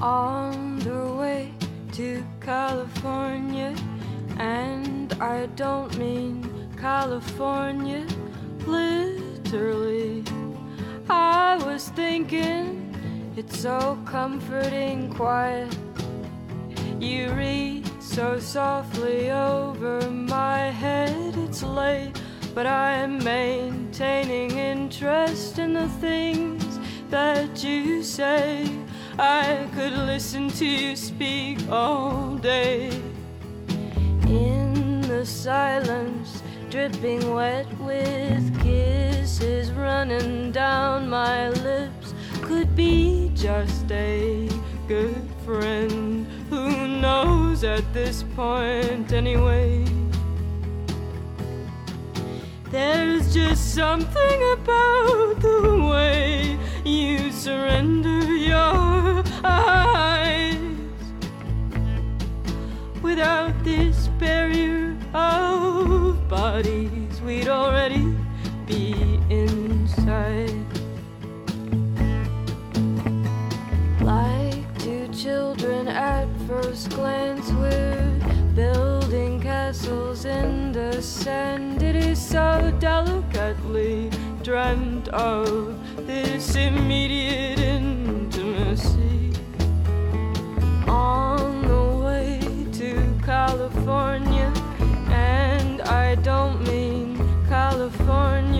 on their way to California. And I don't mean California literally. I was thinking it's so comforting, quiet. You read so softly over my head, it's late, but I am maintaining interest in the things that you say. I could listen to you speak all day. In the silence, dripping wet with kisses running down my lips, could be just a good friend. Who knows at this point, anyway? There's just something about the way you surrender your eyes without this barrier of bodies, we'd already be inside. Like two children at first glance, we're building castles in the sand. It is so delicately dreamt of this immediate intimacy. On the way to California, and I don't mean California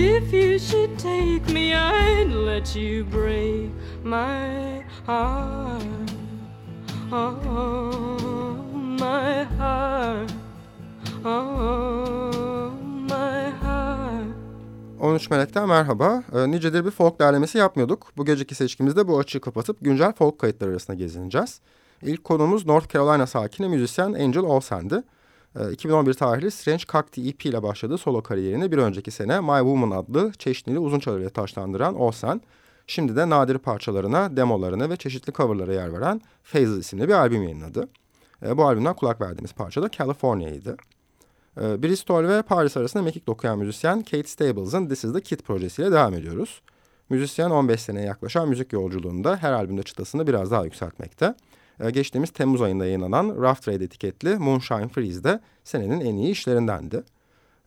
if you should take me, I'd let you break my heart. Oh, my heart. Oh, my heart. 13 Melek'ten merhaba. Ee, nicedir bir folk derlemesi yapmıyorduk. Bu geceki seçkimizde bu açığı kapatıp güncel folk kayıtları arasında gezineceğiz. İlk konumuz North Carolina sakini müzisyen Angel Olsen'di. Ee, 2011 tarihli Strange Cacti EP ile başladığı solo kariyerini bir önceki sene My Woman adlı çeşitli uzun çalarıyla taşlandıran Olsen, şimdi de nadir parçalarına, demolarına ve çeşitli coverlara yer veren Phases isimli bir albüm yayınladı. Ee, bu albümden kulak verdiğimiz parça da California'ydı. Ee, Bristol ve Paris arasında mekik dokuyan müzisyen Kate Stables'ın This Is The Kid projesiyle devam ediyoruz. Müzisyen 15 seneye yaklaşan müzik yolculuğunda her albümde çıtasını biraz daha yükseltmekte. Ee, Geçtiğimiz Temmuz ayında yayınlanan Rough Trade etiketli Moonshine Freeze de senenin en iyi işlerindendi.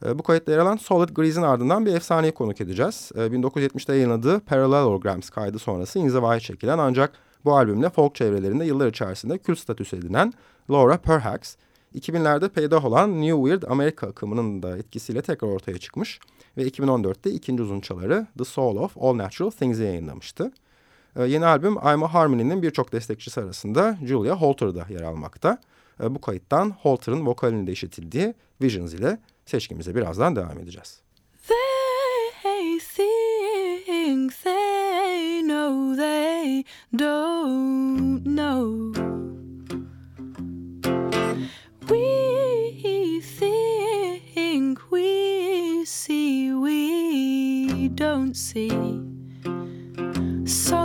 Ee, Bu kayıtta yer alan Solid Grease'in ardından bir efsaneyi konuk edeceğiz. Ee, 1970'te yayınladığı Parallelograms kaydı sonrası inzivaya çekilen ancak bu albümle folk çevrelerinde yıllar içerisinde kült statüsü edinen Laura Perhax, 2000'lerde peydah olan New Weird Amerika akımının da etkisiyle tekrar ortaya çıkmış ve 2014'te ikinci uzun çaları The Soul of All Natural Things'i yayınlamıştı. Ee, yeni albüm I'm a Harmony'nin birçok destekçisi arasında Julia Holter'da yer almakta. Ee, bu kayıttan Holter'ın vokalinin de işitildiği Visions ile seçkimize birazdan devam edeceğiz. They think they know they don't know. See, we don't see. Solid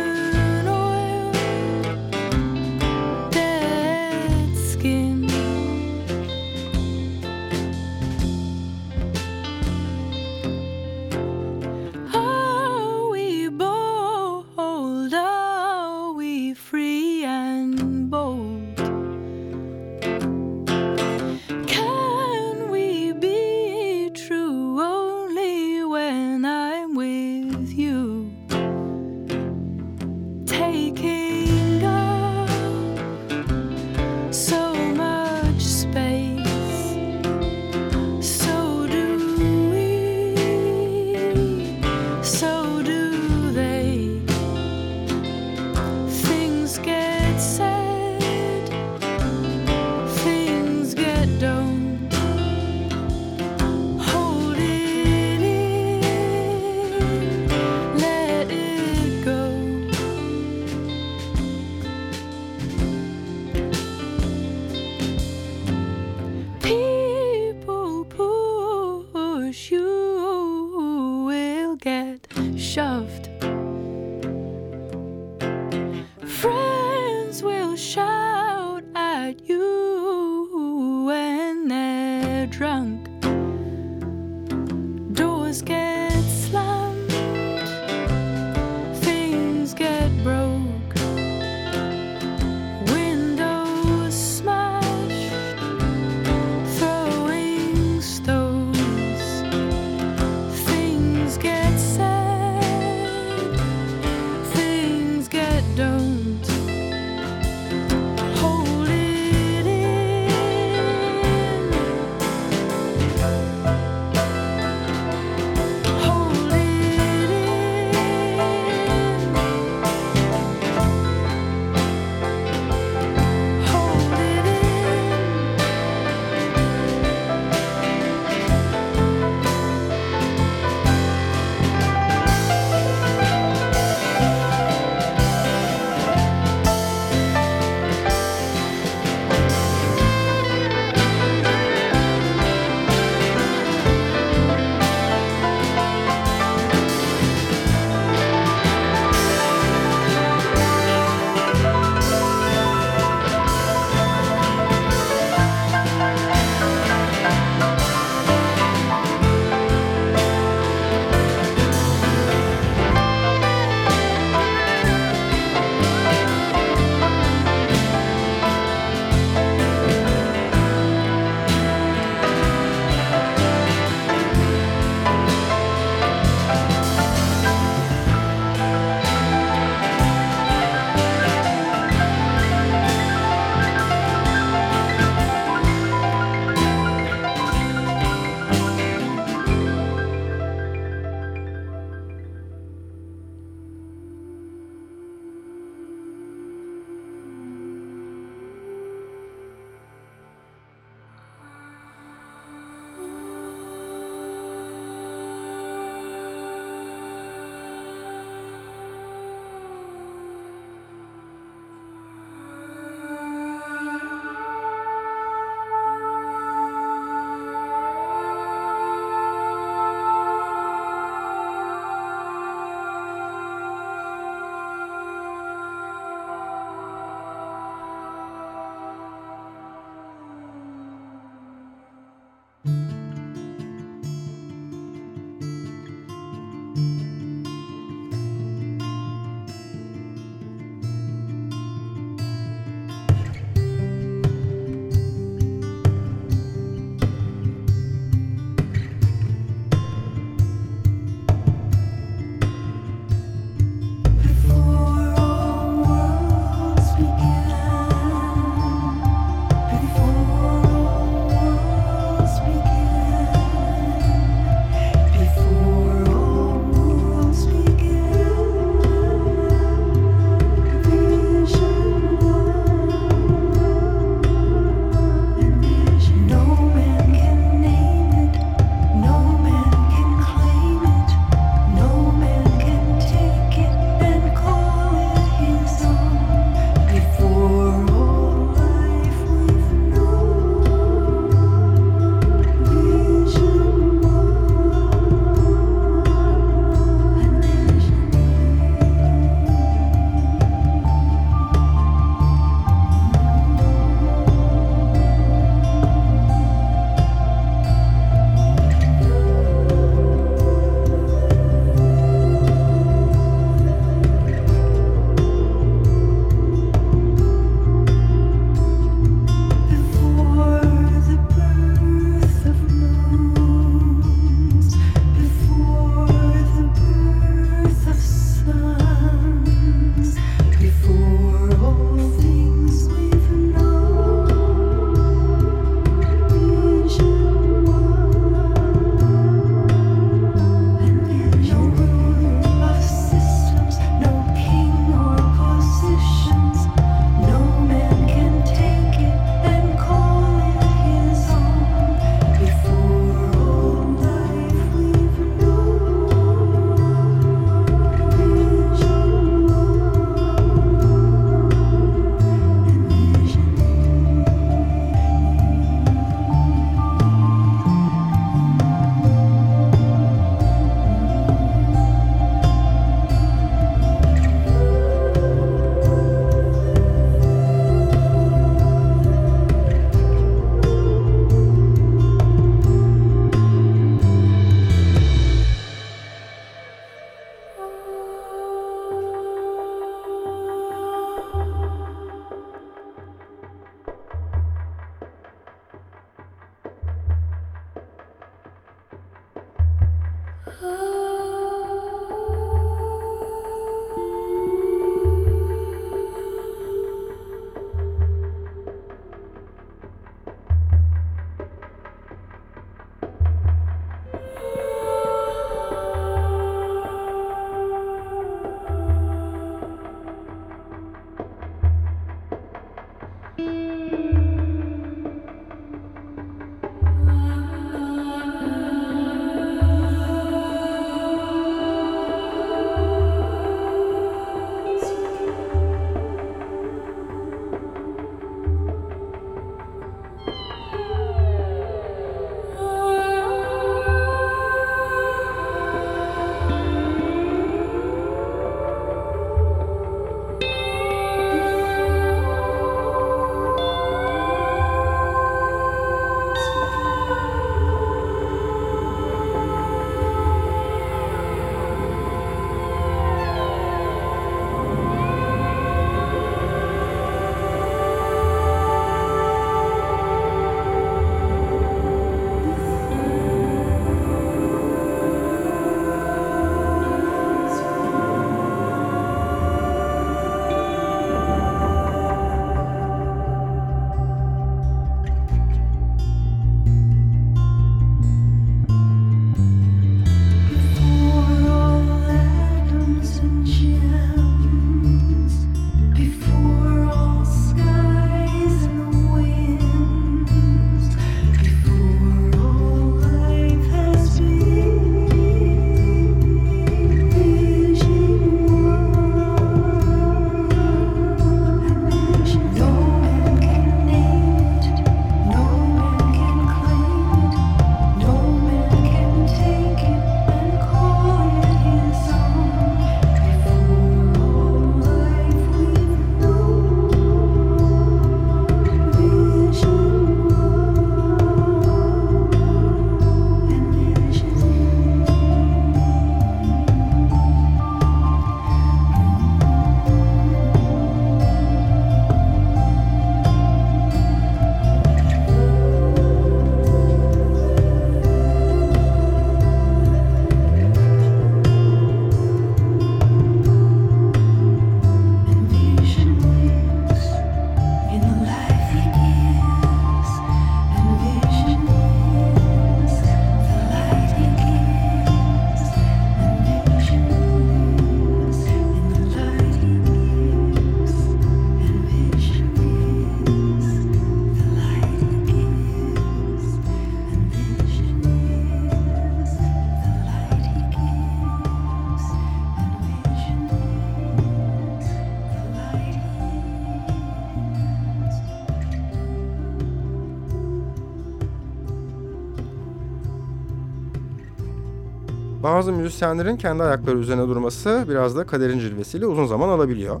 Bazı müzisyenlerin kendi ayakları üzerine durması biraz da kaderin cilvesiyle uzun zaman alabiliyor.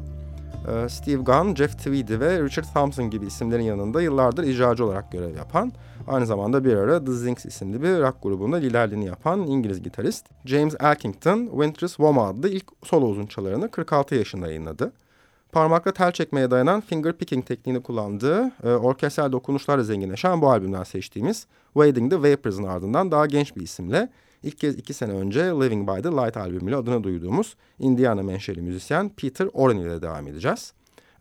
Ee, Steve Gunn, Jeff Tweedy ve Richard Thompson gibi isimlerin yanında yıllardır icracı olarak görev yapan, aynı zamanda bir ara The Zinks isimli bir rock grubunda liderliğini yapan İngiliz gitarist James Elkington, Winter's Woman adlı ilk solo uzun çalarını 46 yaşında yayınladı. Parmakla tel çekmeye dayanan finger picking tekniğini kullandığı e, orkestral dokunuşlarla zenginleşen bu albümden seçtiğimiz Wading the Vapors'ın ardından daha genç bir isimle ilk kez iki sene önce Living by the Light albümüyle adını duyduğumuz Indiana menşeli müzisyen Peter Oren ile devam edeceğiz.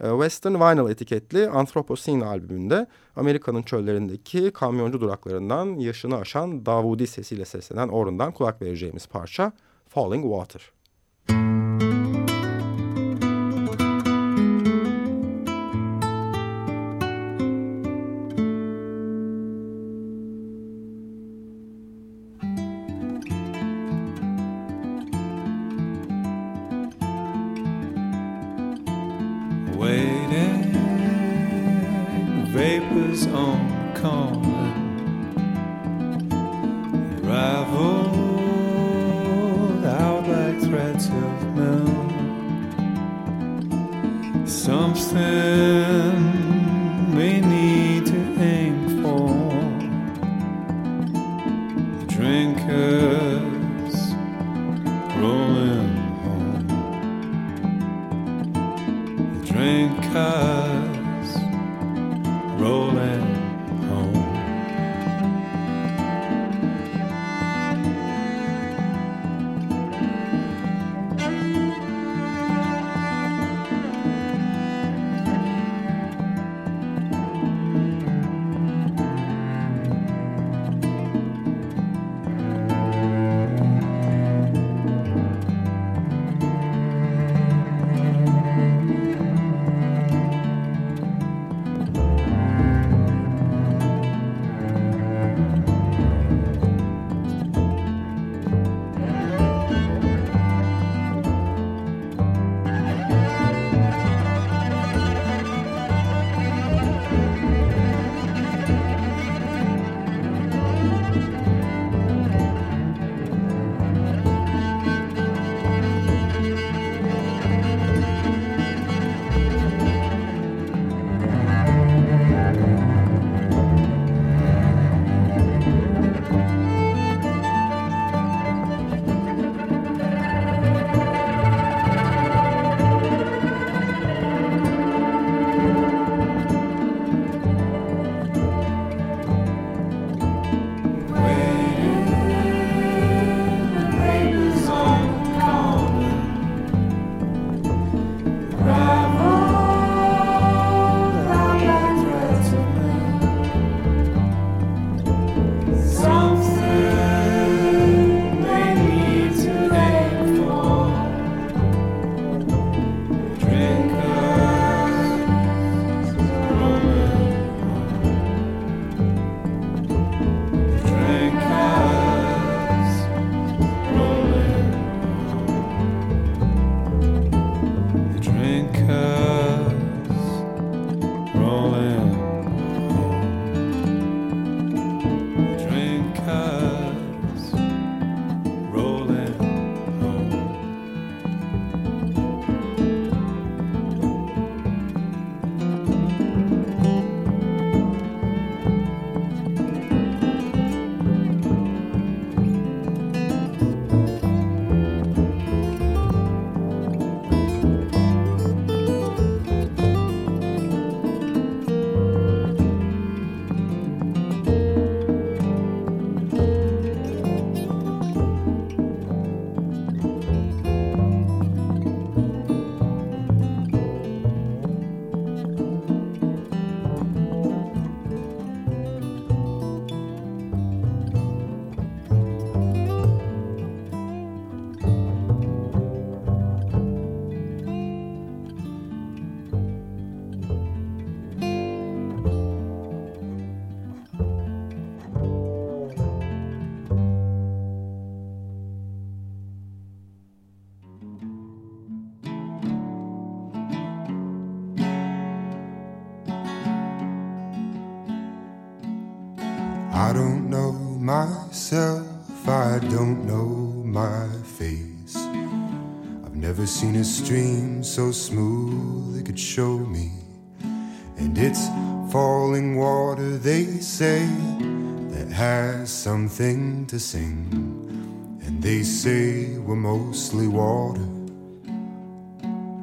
E, Western Vinyl etiketli Anthropocene albümünde Amerika'nın çöllerindeki kamyoncu duraklarından yaşını aşan Davudi sesiyle seslenen Oren'dan kulak vereceğimiz parça Falling Water. Seen a stream so smooth it could show me. And it's falling water, they say, that has something to sing. And they say we're mostly water.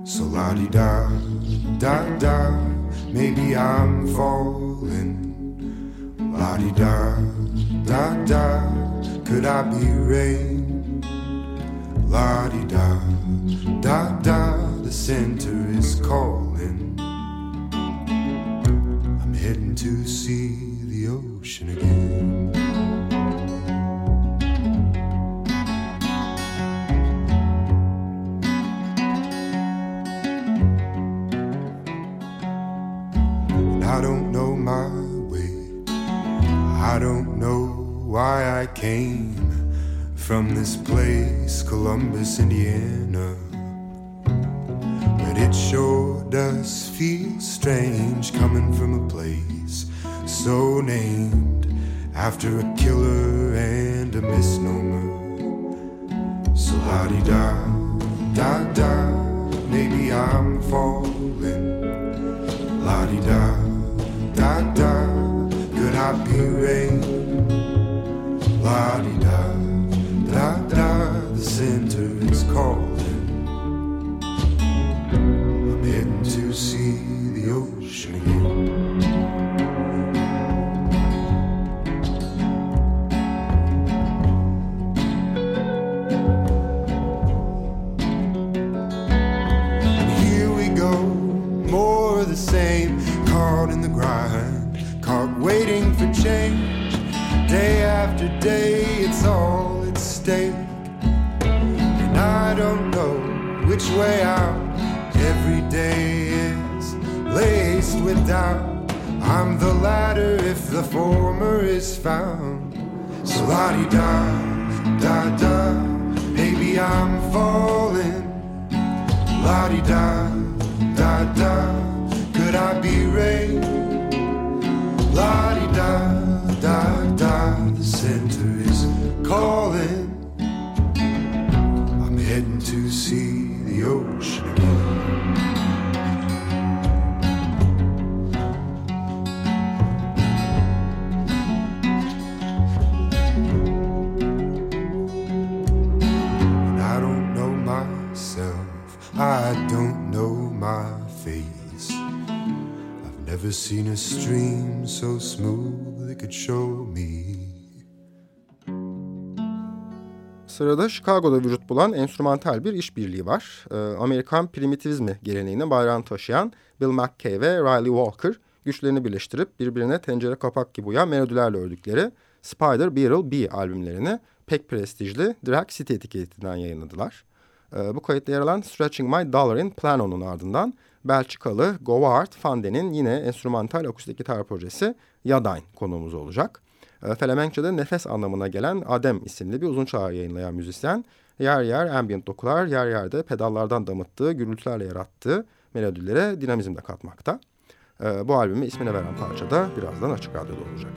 So la di da, da da, maybe I'm falling. La di da, da da, could I be rain? La di da, da the center is calling. I'm heading to see the ocean again. I don't know my way. I don't know why I came from this place, Columbus, Indiana. But it sure does feel strange coming from a place so named after a killer and a misnomer. So la di da, da da, maybe I'm falling. La di da, da da, could I be rain? La di doubt. I'm the latter if the former is found. So la di da, da da, maybe I'm falling. La di da never seen a stream so smooth it could show me. Sırada Chicago'da vücut bulan enstrümantal bir işbirliği var. Ee, Amerikan primitivizmi geleneğine bayrağını taşıyan Bill McKay ve Riley Walker güçlerini birleştirip birbirine tencere kapak gibi uyan melodilerle ördükleri Spider Beetle B albümlerini pek prestijli Drag City etiketinden yayınladılar. Ee, bu kayıtta yer alan Stretching My Dollar in Plano'nun ardından Belçikalı Govard Fande'nin yine enstrümantal akustik gitar projesi Yadain konuğumuz olacak. E, Felemenkçe'de nefes anlamına gelen Adem isimli bir uzun çağrı yayınlayan müzisyen yer yer ambient dokular, yer yerde pedallardan damıttığı, gürültülerle yarattığı melodilere dinamizm de katmakta. E, bu albümü ismine veren parça da birazdan Açık Radyo'da olacak.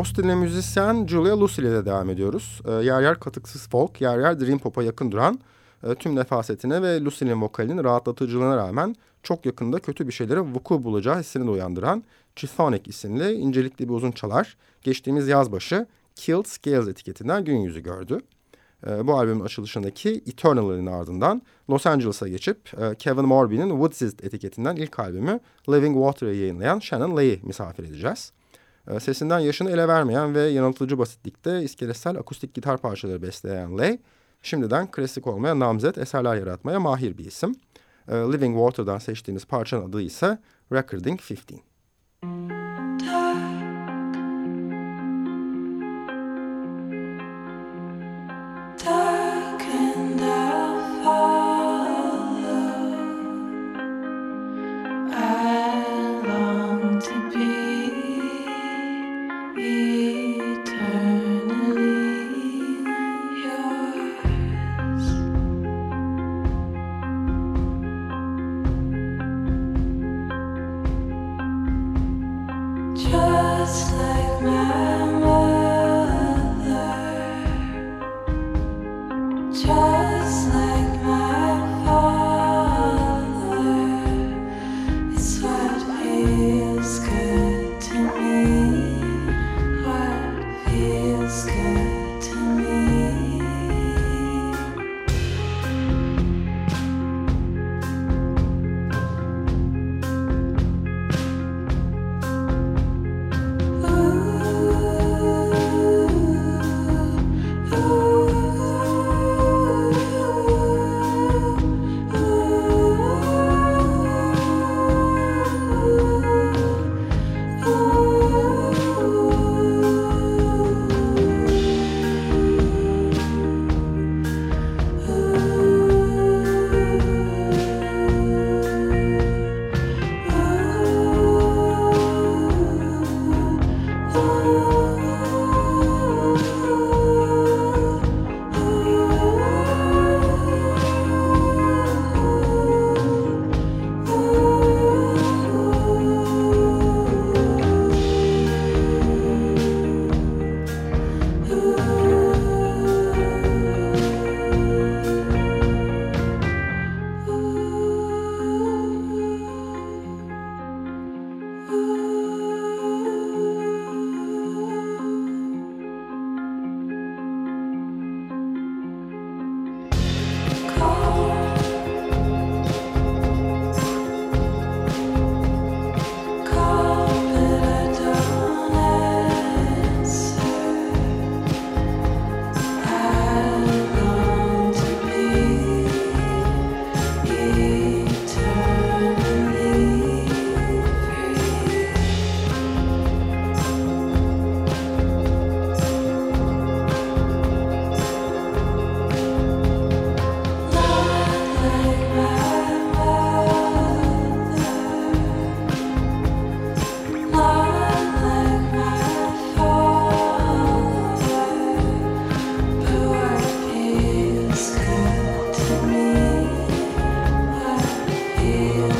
Austin'li müzisyen Julia Lucy ile de devam ediyoruz. E, yer yer katıksız folk, yer yer dream pop'a yakın duran e, tüm nefasetine ve Lucy'nin vokalinin rahatlatıcılığına rağmen çok yakında kötü bir şeylerin vuku bulacağı hissini de uyandıran Chthonic isimli incelikli bir uzun çalar geçtiğimiz yaz başı Killed Scales etiketinden gün yüzü gördü. E, bu albümün açılışındaki Eternal'ın ardından Los Angeles'a geçip e, Kevin Morby'nin Woodsist etiketinden ilk albümü Living Water'ı yayınlayan Shannon Lee'yi misafir edeceğiz. E, sesinden yaşını ele vermeyen ve yanıltıcı basitlikte iskeletsel akustik gitar parçaları besleyen Lee, şimdiden klasik olmayan namzet eserler yaratmaya mahir bir isim. E, Living Water'dan seçtiğimiz parçanın adı ise Recording 15.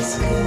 ask.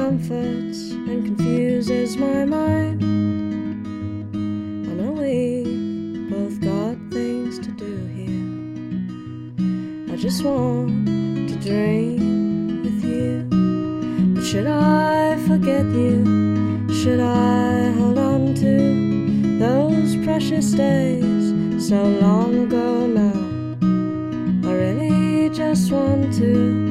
Comforts and confuses my mind. I know we both got things to do here. I just want to dream with you. But should I forget you? Should I hold on to those precious days so long ago now? I really just want to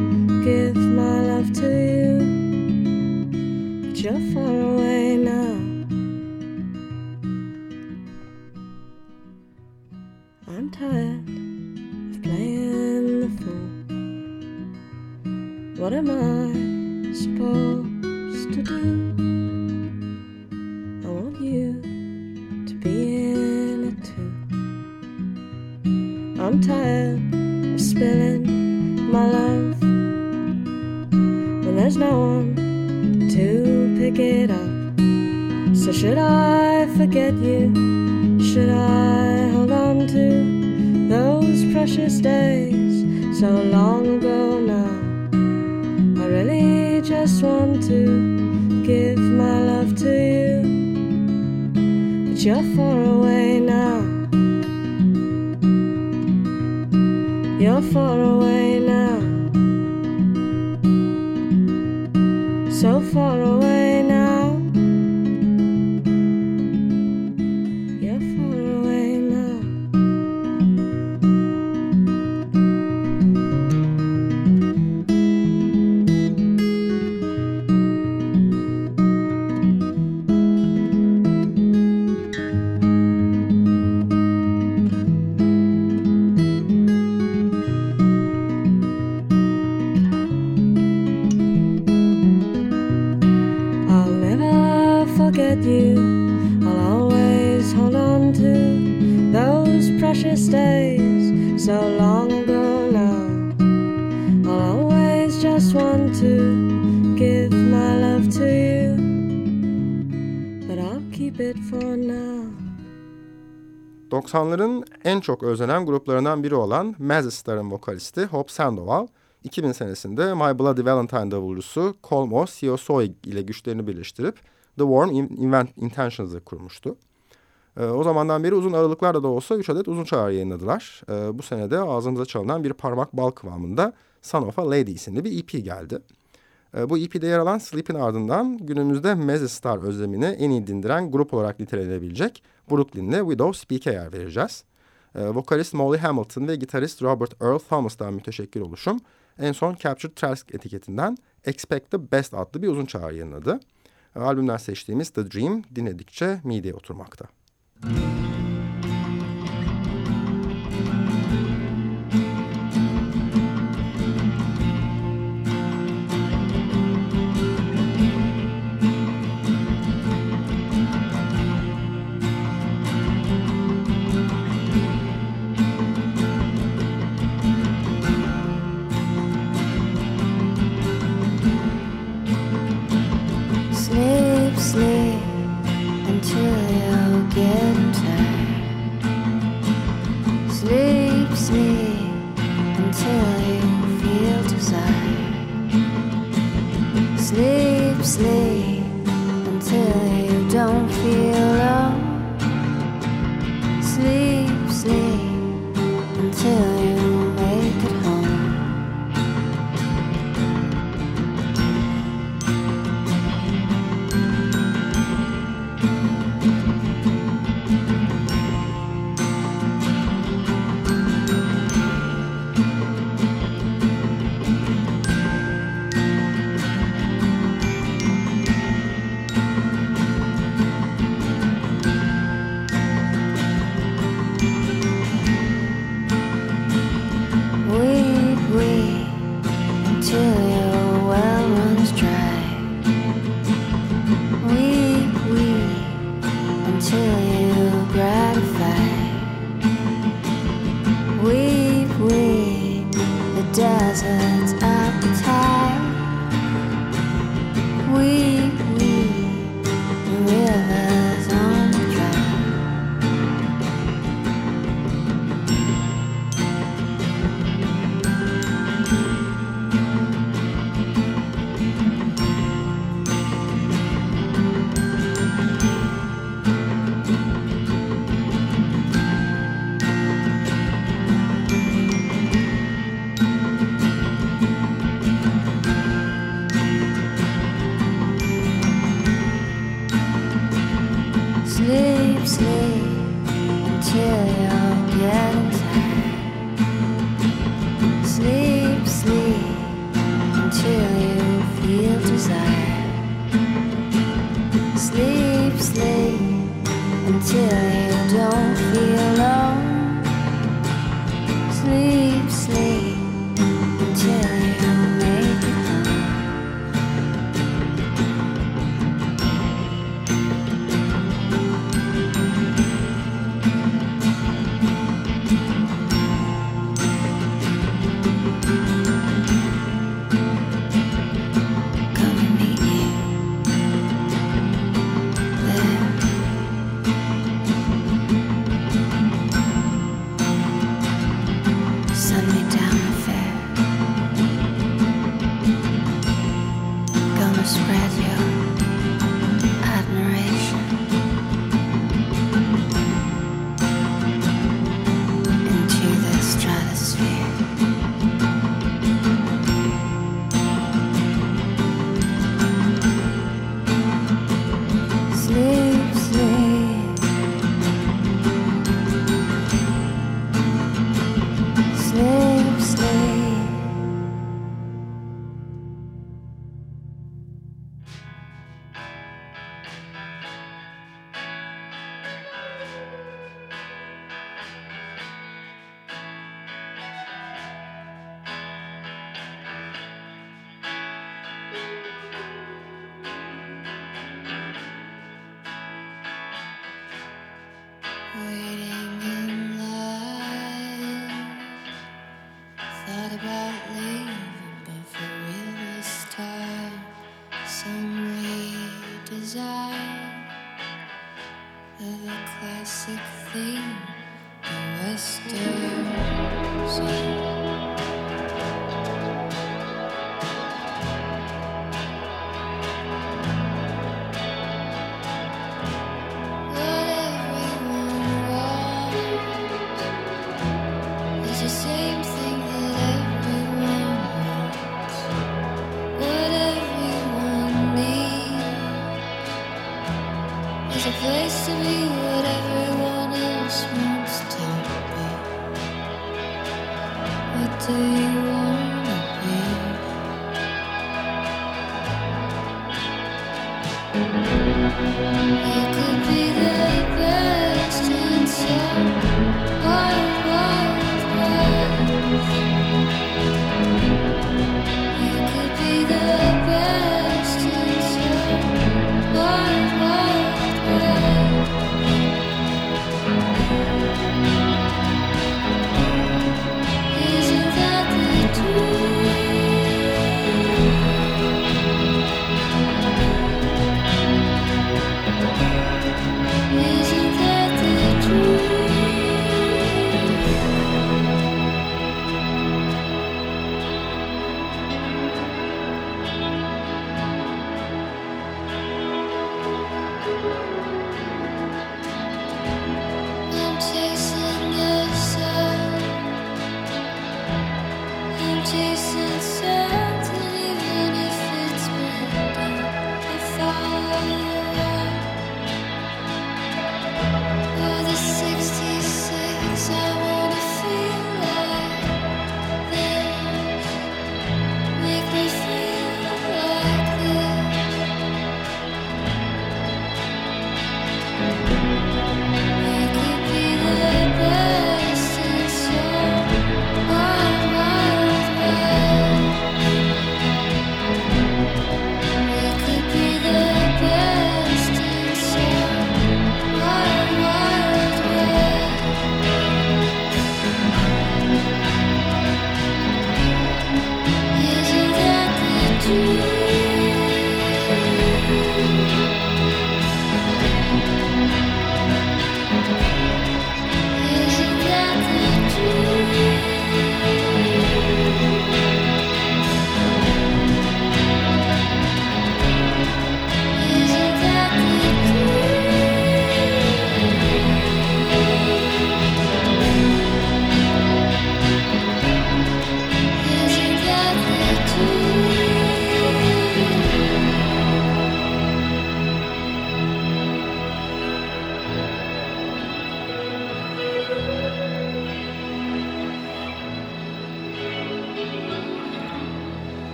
90'ların en çok özlenen gruplarından biri olan Mazistar'ın vokalisti Hope Sandoval, 2000 senesinde My Bloody Valentine davulcusu Colmo Siosoi ile güçlerini birleştirip The Warm Invent Intentions'ı kurmuştu. Ee, o zamandan beri uzun aralıklarla da olsa 3 adet uzun çağrı yayınladılar. Ee, bu senede ağzımıza çalınan bir parmak bal kıvamında Son of a Lady isimli bir EP geldi. Ee, bu EP'de yer alan Sleep'in ardından günümüzde Mazistar özlemini en iyi dindiren grup olarak nitelenebilecek Brooklyn'le Widow Speak'e yer vereceğiz. Ee, vokalist Molly Hamilton ve gitarist Robert Earl Thomas'tan müteşekkir oluşum en son Captured Tracks etiketinden Expect the Best adlı bir uzun çağrı yayınladı. Ee, albümden seçtiğimiz The Dream dinledikçe mideye oturmakta. Sleep,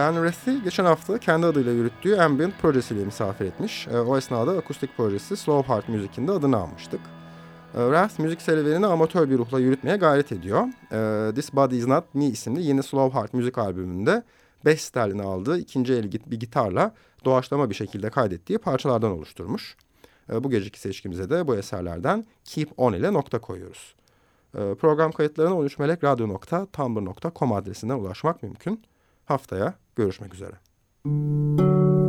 Ben Rath'i geçen hafta kendi adıyla yürüttüğü Ambient projesiyle misafir etmiş. E, o esnada akustik projesi Slow Heart Music'in de adını almıştık. E, Rath müzik serüvenini amatör bir ruhla yürütmeye gayret ediyor. E, This Body Is Not Me isimli yeni Slow Heart müzik albümünde 5 sterlini aldığı ikinci el bir gitarla doğaçlama bir şekilde kaydettiği parçalardan oluşturmuş. Bu geceki seçkimize de bu eserlerden Keep On ile nokta koyuyoruz. Program kayıtlarına 13melekradyo.tumblr.com adresinden ulaşmak mümkün. Haftaya görüşmek üzere. Müzik